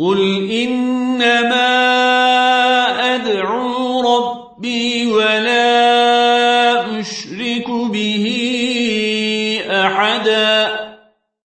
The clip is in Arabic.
قل إنما أدعو ربي ولا أشرك به أحدا